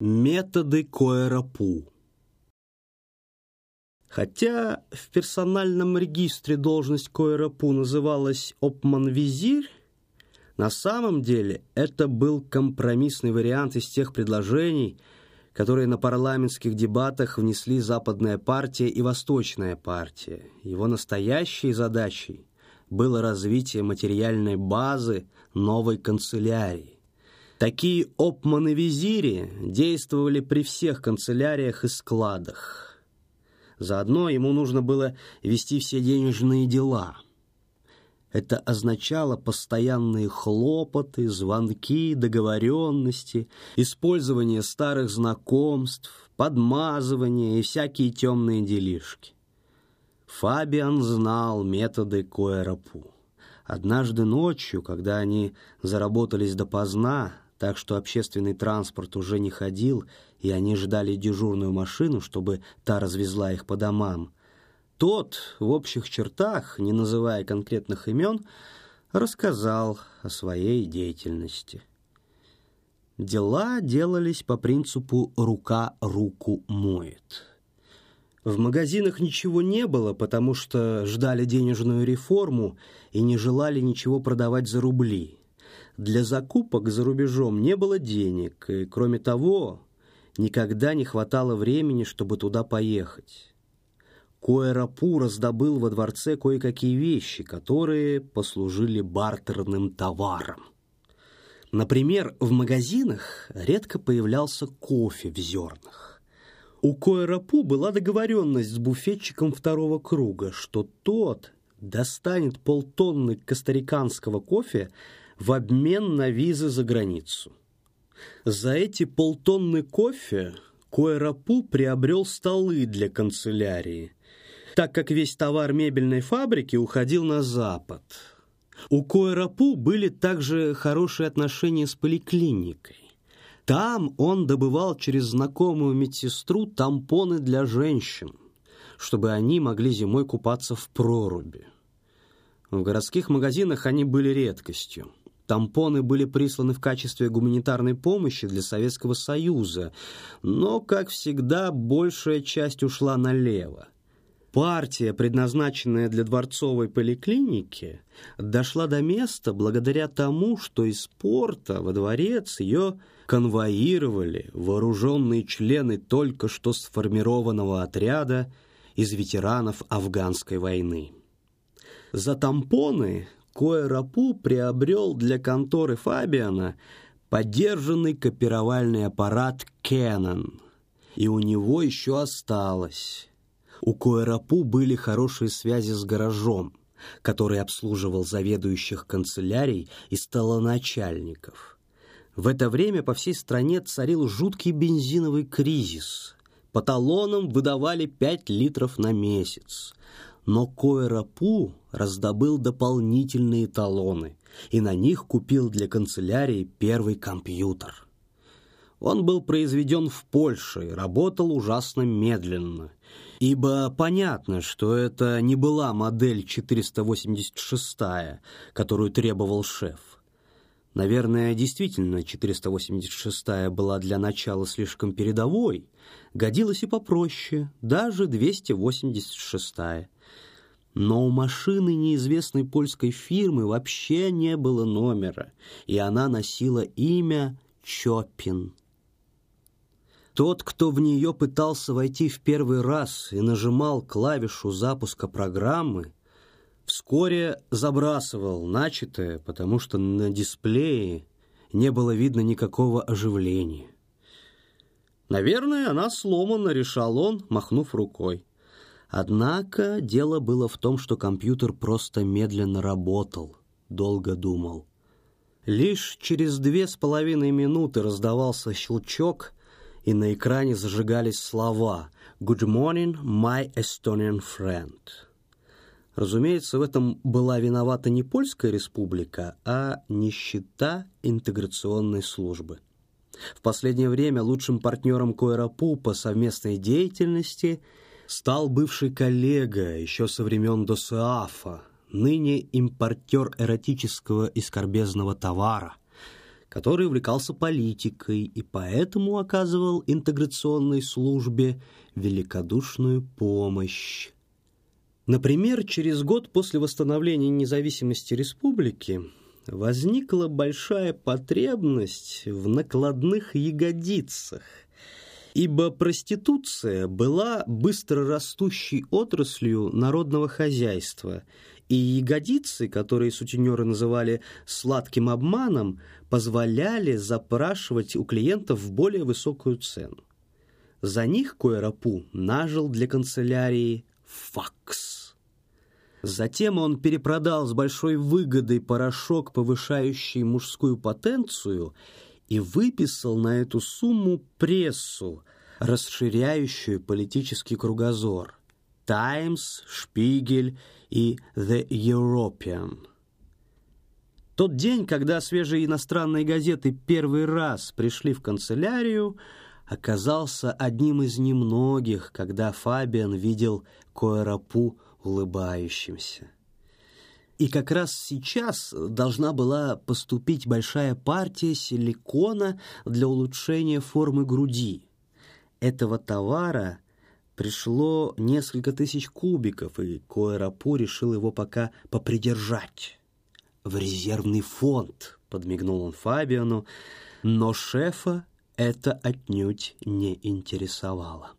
Методы Коэрапу Хотя в персональном регистре должность Коэрапу называлась «Опман-визирь», на самом деле это был компромиссный вариант из тех предложений, которые на парламентских дебатах внесли Западная партия и Восточная партия. Его настоящей задачей было развитие материальной базы новой канцелярии. Такие опманы-визири действовали при всех канцеляриях и складах. Заодно ему нужно было вести все денежные дела. Это означало постоянные хлопоты, звонки, договоренности, использование старых знакомств, подмазывание и всякие темные делишки. Фабиан знал методы Коэрапу. Однажды ночью, когда они заработались допоздна, так что общественный транспорт уже не ходил, и они ждали дежурную машину, чтобы та развезла их по домам. Тот, в общих чертах, не называя конкретных имен, рассказал о своей деятельности. Дела делались по принципу «рука руку моет». В магазинах ничего не было, потому что ждали денежную реформу и не желали ничего продавать за рубли. Для закупок за рубежом не было денег, и, кроме того, никогда не хватало времени, чтобы туда поехать. Коэрапу раздобыл во дворце кое-какие вещи, которые послужили бартерным товаром. Например, в магазинах редко появлялся кофе в зернах. У Коэрапу была договоренность с буфетчиком второго круга, что тот достанет полтонны костариканского кофе в обмен на визы за границу. За эти полтонны кофе Коэрапу приобрел столы для канцелярии, так как весь товар мебельной фабрики уходил на Запад. У Коэрапу были также хорошие отношения с поликлиникой. Там он добывал через знакомую медсестру тампоны для женщин, чтобы они могли зимой купаться в проруби. В городских магазинах они были редкостью. Тампоны были присланы в качестве гуманитарной помощи для Советского Союза, но, как всегда, большая часть ушла налево. Партия, предназначенная для дворцовой поликлиники, дошла до места благодаря тому, что из порта во дворец ее конвоировали вооруженные члены только что сформированного отряда из ветеранов афганской войны. За тампоны Коэрапу приобрел для конторы Фабиана подержанный копировальный аппарат Canon, и у него еще осталось. У Коэрапу были хорошие связи с гаражом, который обслуживал заведующих канцелярий и столоначальников. В это время по всей стране царил жуткий бензиновый кризис. По талонам выдавали 5 литров на месяц. Но Коэрапу раздобыл дополнительные талоны и на них купил для канцелярии первый компьютер. Он был произведен в Польше и работал ужасно медленно, ибо понятно, что это не была модель 486, которую требовал шеф. Наверное, действительно, 486 была для начала слишком передовой, годилась и попроще, даже 286 -я. Но у машины неизвестной польской фирмы вообще не было номера, и она носила имя Чопин. Тот, кто в нее пытался войти в первый раз и нажимал клавишу запуска программы, вскоре забрасывал начатое, потому что на дисплее не было видно никакого оживления. «Наверное, она сломана», — решал он, махнув рукой. Однако дело было в том, что компьютер просто медленно работал, долго думал. Лишь через две с половиной минуты раздавался щелчок, и на экране зажигались слова «Good morning, my Estonian friend». Разумеется, в этом была виновата не Польская республика, а нищета интеграционной службы. В последнее время лучшим партнером Коэрапу по совместной деятельности – стал бывший коллега еще со времен Досаафа, ныне импортер эротического и скорбезного товара, который увлекался политикой и поэтому оказывал интеграционной службе великодушную помощь. Например, через год после восстановления независимости республики возникла большая потребность в накладных ягодицах, ибо проституция была быстро растущей отраслью народного хозяйства, и ягодицы, которые сутенеры называли «сладким обманом», позволяли запрашивать у клиентов более высокую цену. За них Койрапу нажил для канцелярии факс. Затем он перепродал с большой выгодой порошок, повышающий мужскую потенцию, и выписал на эту сумму прессу, расширяющую политический кругозор. «Таймс», «Шпигель» и «The European». Тот день, когда свежие иностранные газеты первый раз пришли в канцелярию, оказался одним из немногих, когда Фабиан видел Коэрапу улыбающимся. И как раз сейчас должна была поступить большая партия силикона для улучшения формы груди. Этого товара пришло несколько тысяч кубиков, и Коэрапу решил его пока попридержать. «В резервный фонд», — подмигнул он Фабиану, но шефа это отнюдь не интересовало.